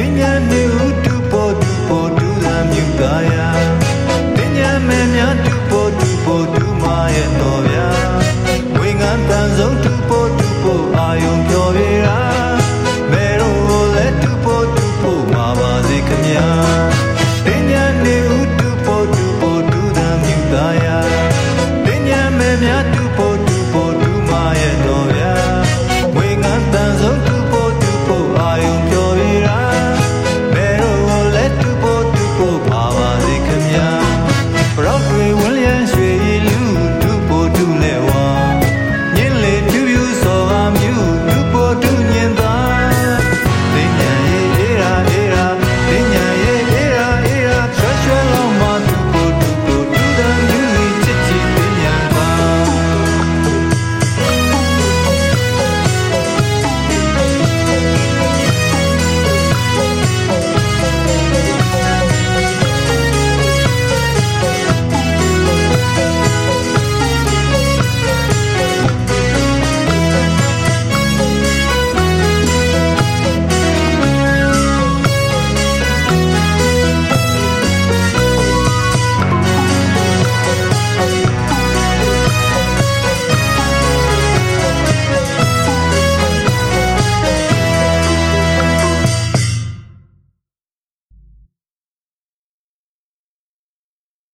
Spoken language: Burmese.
ပညာမျိုးတူပေါ်တူပေါ်တူလာမြူကာယာ